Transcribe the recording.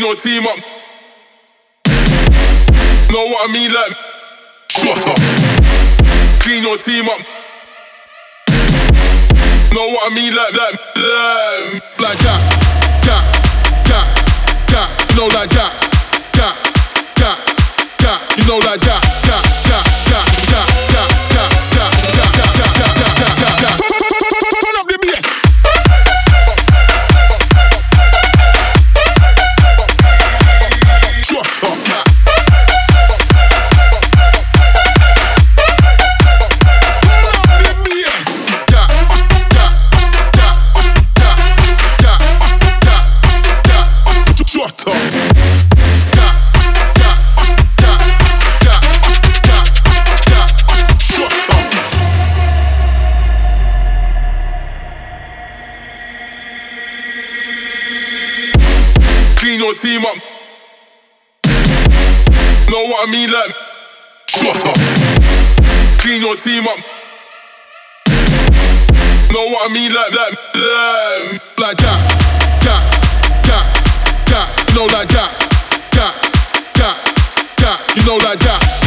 your team up. Know what I mean? Like, shut up. Clean your team up. Know what I mean? Like, like, like, like Clean your team up. Know what I mean? Like, shut up. Clean your team up. Know what I mean? Like, like, like, like that, that, that, that. You know, like that, that, that, that. You know, like that,